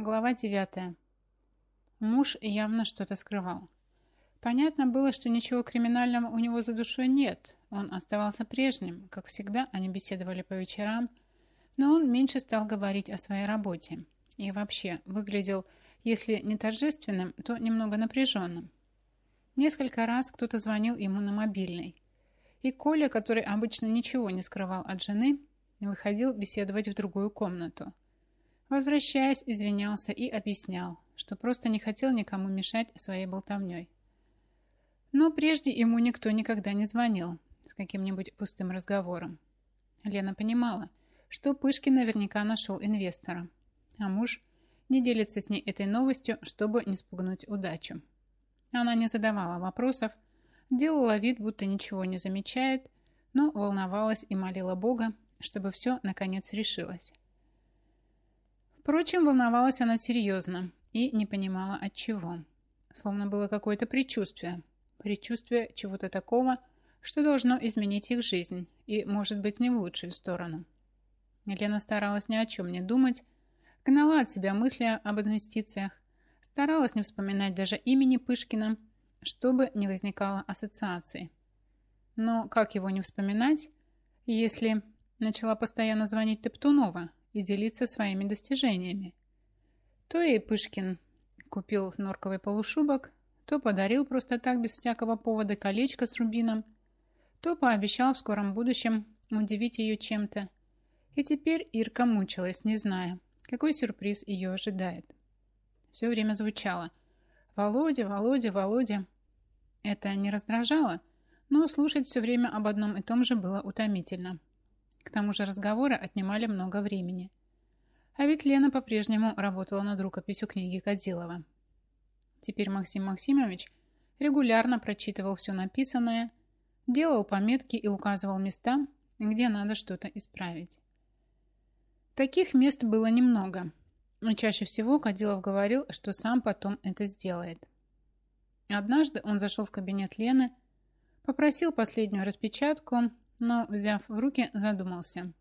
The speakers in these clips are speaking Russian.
Глава 9. Муж явно что-то скрывал. Понятно было, что ничего криминального у него за душой нет. Он оставался прежним. Как всегда, они беседовали по вечерам. Но он меньше стал говорить о своей работе. И вообще выглядел, если не торжественным, то немного напряженным. Несколько раз кто-то звонил ему на мобильный. И Коля, который обычно ничего не скрывал от жены, выходил беседовать в другую комнату – Возвращаясь, извинялся и объяснял, что просто не хотел никому мешать своей болтовней. Но прежде ему никто никогда не звонил с каким-нибудь пустым разговором. Лена понимала, что Пышкин наверняка нашел инвестора, а муж не делится с ней этой новостью, чтобы не спугнуть удачу. Она не задавала вопросов, делала вид, будто ничего не замечает, но волновалась и молила Бога, чтобы все наконец решилось. Впрочем, волновалась она серьезно и не понимала от чего. Словно было какое-то предчувствие. Предчувствие чего-то такого, что должно изменить их жизнь и, может быть, не в лучшую сторону. Елена старалась ни о чем не думать, гнала от себя мысли об инвестициях, старалась не вспоминать даже имени Пышкина, чтобы не возникало ассоциаций. Но как его не вспоминать, если начала постоянно звонить Топтунова, и делиться своими достижениями. То ей Пышкин купил норковый полушубок, то подарил просто так, без всякого повода, колечко с рубином, то пообещал в скором будущем удивить ее чем-то. И теперь Ирка мучилась, не зная, какой сюрприз ее ожидает. Все время звучало «Володя, Володя, Володя». Это не раздражало, но слушать все время об одном и том же было утомительно. К тому же разговоры отнимали много времени. А ведь Лена по-прежнему работала над рукописью книги Кадилова. Теперь Максим Максимович регулярно прочитывал все написанное, делал пометки и указывал места, где надо что-то исправить. Таких мест было немного, но чаще всего Кадилов говорил, что сам потом это сделает. Однажды он зашел в кабинет Лены, попросил последнюю распечатку но, взяв в руки, задумался.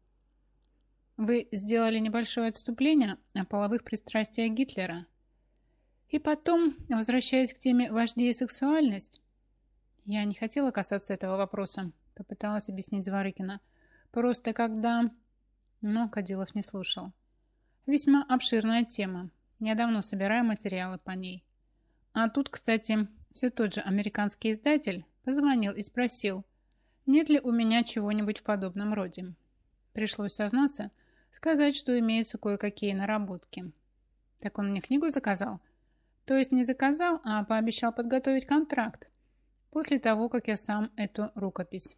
Вы сделали небольшое отступление о половых пристрастиях Гитлера. И потом, возвращаясь к теме вождей и сексуальность, я не хотела касаться этого вопроса, попыталась объяснить Зворыкина. Просто когда... Но Кадилов не слушал. Весьма обширная тема. Я давно собираю материалы по ней. А тут, кстати, все тот же американский издатель позвонил и спросил, нет ли у меня чего-нибудь в подобном роде. Пришлось сознаться, сказать, что имеются кое-какие наработки. Так он мне книгу заказал? То есть не заказал, а пообещал подготовить контракт после того, как я сам эту рукопись.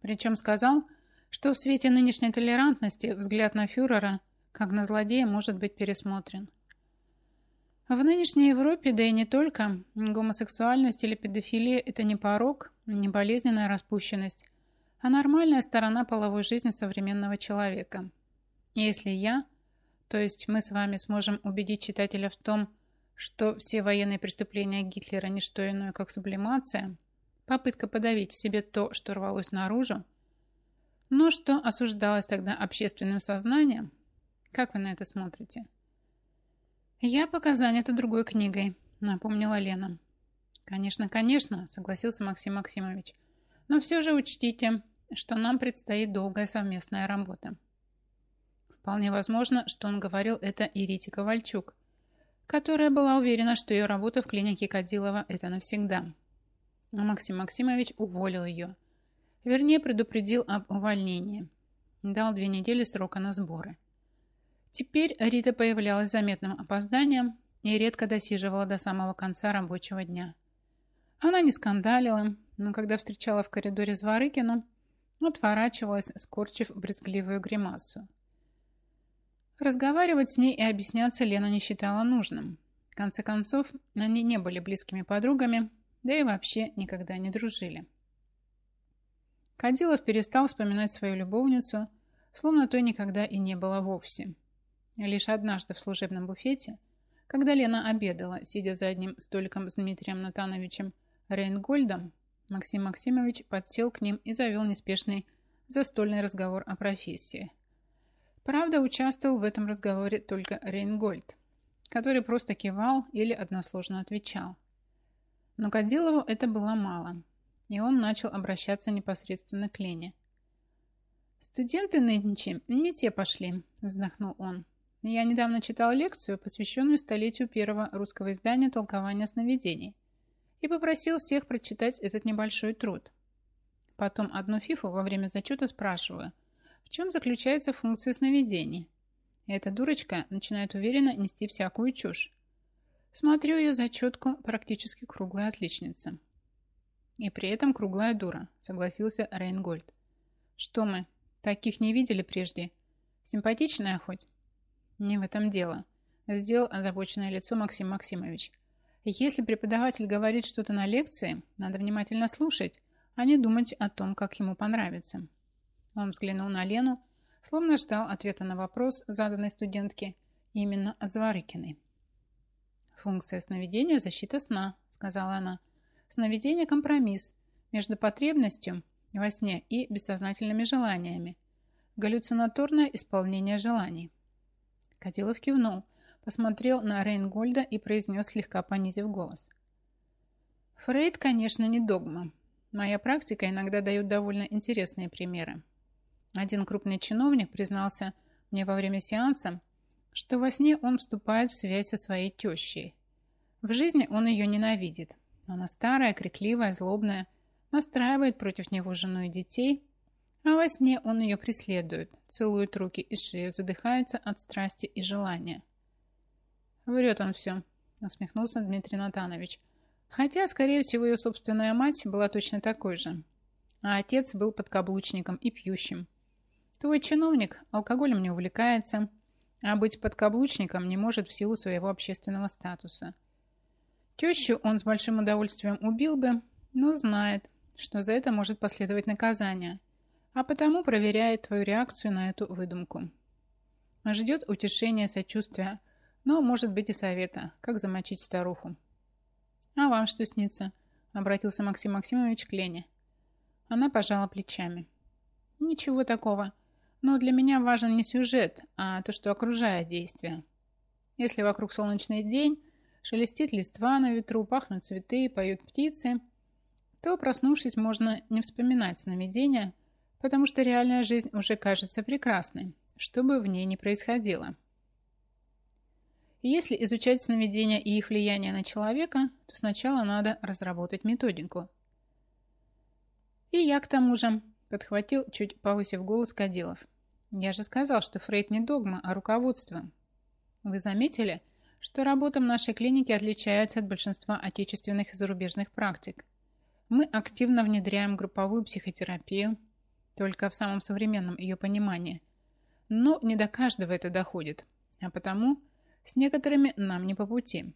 Причем сказал, что в свете нынешней толерантности взгляд на фюрера, как на злодея, может быть пересмотрен. В нынешней Европе, да и не только, гомосексуальность или педофилия – это не порог, не болезненная распущенность, а нормальная сторона половой жизни современного человека. Если я, то есть мы с вами сможем убедить читателя в том, что все военные преступления Гитлера не что иное, как сублимация, попытка подавить в себе то, что рвалось наружу, но что осуждалось тогда общественным сознанием, как вы на это смотрите? Я пока занята другой книгой, напомнила Лена. «Конечно, конечно», — согласился Максим Максимович. «Но все же учтите, что нам предстоит долгая совместная работа». Вполне возможно, что он говорил это и Рите Ковальчук, которая была уверена, что ее работа в клинике Кадилова – это навсегда. А Максим Максимович уволил ее. Вернее, предупредил об увольнении. Дал две недели срока на сборы. Теперь Рита появлялась заметным опозданием и редко досиживала до самого конца рабочего дня. Она не скандалила, но когда встречала в коридоре Зворыкину, отворачивалась, скорчив брезгливую гримасу. Разговаривать с ней и объясняться Лена не считала нужным. В конце концов, они не были близкими подругами, да и вообще никогда не дружили. Кадилов перестал вспоминать свою любовницу, словно той никогда и не было вовсе. Лишь однажды в служебном буфете, когда Лена обедала, сидя за одним столиком с Дмитрием Натановичем Рейнгольдом Максим Максимович подсел к ним и завел неспешный застольный разговор о профессии. Правда, участвовал в этом разговоре только Рейнгольд, который просто кивал или односложно отвечал. Но Кадилову это было мало, и он начал обращаться непосредственно к Лене. «Студенты нынче не те пошли», – вздохнул он. «Я недавно читал лекцию, посвященную столетию первого русского издания толкования сновидений, и попросил всех прочитать этот небольшой труд. Потом одну фифу во время зачета спрашиваю – в чем заключается функция сновидений? И эта дурочка начинает уверенно нести всякую чушь. Смотрю ее зачетку практически круглая отличница. И при этом круглая дура, согласился Рейнгольд. Что мы, таких не видели прежде? Симпатичная хоть? Не в этом дело. Сделал озабоченное лицо Максим Максимович. Если преподаватель говорит что-то на лекции, надо внимательно слушать, а не думать о том, как ему понравится. Он взглянул на Лену, словно ждал ответа на вопрос, заданный студентке именно от Зворыкиной. «Функция сновидения – защита сна», – сказала она. «Сновидение – компромисс между потребностью во сне и бессознательными желаниями. Галлюцинаторное исполнение желаний». Кадилов кивнул, посмотрел на Рейнгольда и произнес, слегка понизив голос. «Фрейд, конечно, не догма. Моя практика иногда дает довольно интересные примеры. Один крупный чиновник признался мне во время сеанса, что во сне он вступает в связь со своей тещей. В жизни он ее ненавидит. Она старая, крикливая, злобная, настраивает против него жену и детей, а во сне он ее преследует, целует руки и шею, задыхается от страсти и желания. «Врет он все», — усмехнулся Дмитрий Натанович. Хотя, скорее всего, ее собственная мать была точно такой же. А отец был подкаблучником и пьющим. Твой чиновник алкоголем не увлекается, а быть подкаблучником не может в силу своего общественного статуса. Тещу он с большим удовольствием убил бы, но знает, что за это может последовать наказание, а потому проверяет твою реакцию на эту выдумку. Ждет утешения, сочувствия, но, может быть, и совета, как замочить старуху. «А вам что снится?» – обратился Максим Максимович к Лене. Она пожала плечами. «Ничего такого. Но для меня важен не сюжет, а то, что окружает действие. Если вокруг солнечный день, шелестит листва на ветру, пахнут цветы, поют птицы, то, проснувшись, можно не вспоминать сновидения, потому что реальная жизнь уже кажется прекрасной, что бы в ней ни происходило. Если изучать сновидения и их влияние на человека, то сначала надо разработать методику. И я к тому же подхватил, чуть повысив голос Кадилов. Я же сказал, что Фрейд не догма, а руководство. Вы заметили, что работа в нашей клинике отличается от большинства отечественных и зарубежных практик. Мы активно внедряем групповую психотерапию, только в самом современном ее понимании. Но не до каждого это доходит, а потому с некоторыми нам не по пути.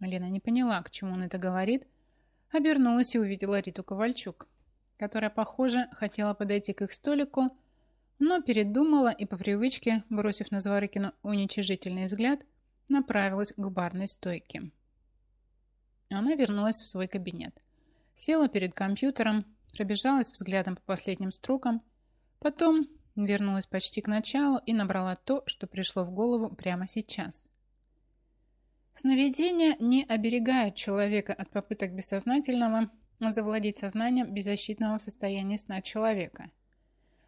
Лена не поняла, к чему он это говорит, обернулась и увидела Риту Ковальчук, которая, похоже, хотела подойти к их столику, но передумала и по привычке, бросив на Зворыкину уничижительный взгляд, направилась к барной стойке. Она вернулась в свой кабинет. Села перед компьютером, пробежалась взглядом по последним строкам, потом вернулась почти к началу и набрала то, что пришло в голову прямо сейчас. Сновидения не оберегают человека от попыток бессознательного завладеть сознанием беззащитного состояния сна человека –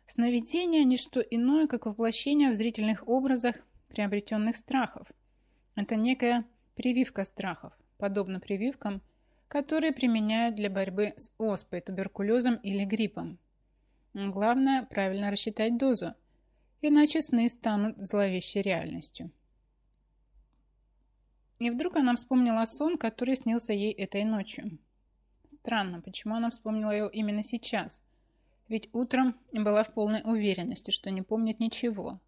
Сновидение – не что иное, как воплощение в зрительных образах приобретенных страхов. Это некая прививка страхов, подобно прививкам, которые применяют для борьбы с оспой, туберкулезом или гриппом. Главное – правильно рассчитать дозу, иначе сны станут зловещей реальностью. И вдруг она вспомнила сон, который снился ей этой ночью. Странно, почему она вспомнила его именно сейчас – ведь утром была в полной уверенности, что не помнит ничего.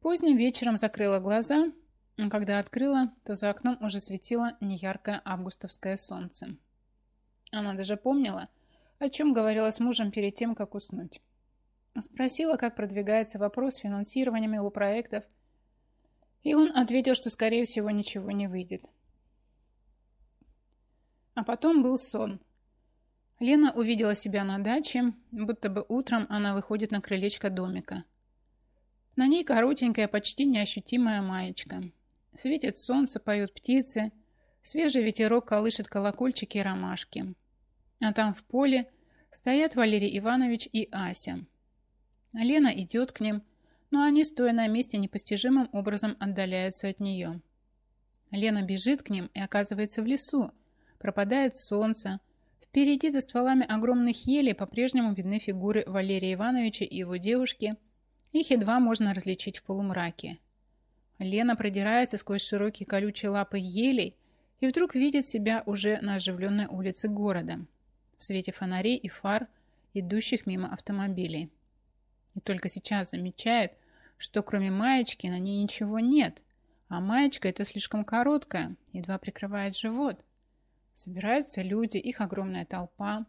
Поздним вечером закрыла глаза, а когда открыла, то за окном уже светило неяркое августовское солнце. Она даже помнила, о чем говорила с мужем перед тем, как уснуть. Спросила, как продвигается вопрос с финансированием его проектов, и он ответил, что, скорее всего, ничего не выйдет. А потом был сон – Лена увидела себя на даче, будто бы утром она выходит на крылечко домика. На ней коротенькая, почти неощутимая маечка. Светит солнце, поют птицы, свежий ветерок колышет колокольчики и ромашки. А там в поле стоят Валерий Иванович и Ася. Лена идет к ним, но они, стоя на месте, непостижимым образом отдаляются от нее. Лена бежит к ним и оказывается в лесу. Пропадает солнце. Впереди за стволами огромных елей по-прежнему видны фигуры Валерия Ивановича и его девушки. Их едва можно различить в полумраке. Лена продирается сквозь широкие колючие лапы елей и вдруг видит себя уже на оживленной улице города, в свете фонарей и фар, идущих мимо автомобилей. И только сейчас замечает, что кроме маечки на ней ничего нет, а маечка эта слишком короткая, едва прикрывает живот. Собираются люди, их огромная толпа,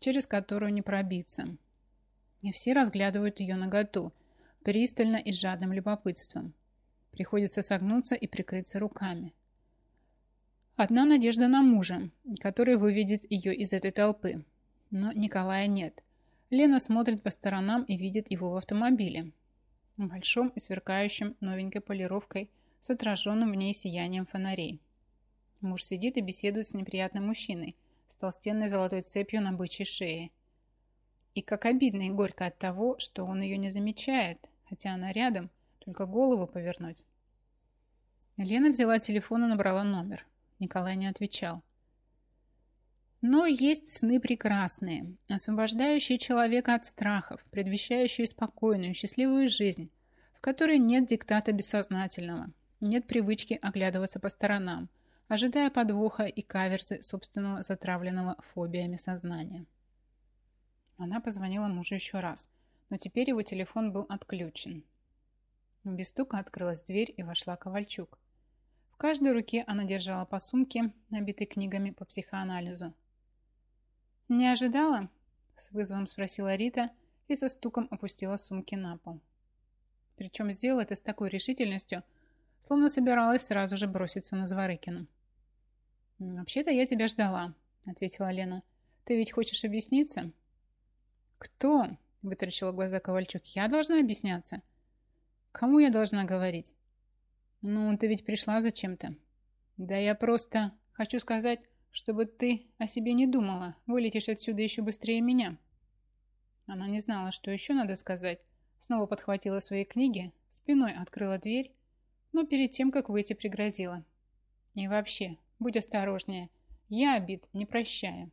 через которую не пробиться. И все разглядывают ее наготу, пристально и с жадным любопытством. Приходится согнуться и прикрыться руками. Одна надежда на мужа, который выведет ее из этой толпы. Но Николая нет. Лена смотрит по сторонам и видит его в автомобиле. Большом и сверкающем новенькой полировкой с отраженным в ней сиянием фонарей. Муж сидит и беседует с неприятным мужчиной с толстенной золотой цепью на бычьей шее. И как обидно и горько от того, что он ее не замечает, хотя она рядом, только голову повернуть. Лена взяла телефон и набрала номер. Николай не отвечал. Но есть сны прекрасные, освобождающие человека от страхов, предвещающие спокойную, счастливую жизнь, в которой нет диктата бессознательного, нет привычки оглядываться по сторонам, ожидая подвоха и каверзы собственного затравленного фобиями сознания. Она позвонила мужу еще раз, но теперь его телефон был отключен. Без стука открылась дверь и вошла Ковальчук. В каждой руке она держала по сумке, набитой книгами по психоанализу. «Не ожидала?» – с вызовом спросила Рита и со стуком опустила сумки на пол. Причем сделала это с такой решительностью, словно собиралась сразу же броситься на Зворыкину. «Вообще-то я тебя ждала», – ответила Лена. «Ты ведь хочешь объясниться?» «Кто?» – вытаращила глаза Ковальчук. «Я должна объясняться?» «Кому я должна говорить?» «Ну, ты ведь пришла зачем-то». «Да я просто хочу сказать, чтобы ты о себе не думала. Вылетишь отсюда еще быстрее меня». Она не знала, что еще надо сказать. Снова подхватила свои книги, спиной открыла дверь, но перед тем, как выйти, пригрозила. «И вообще, будь осторожнее. Я обид не прощаю».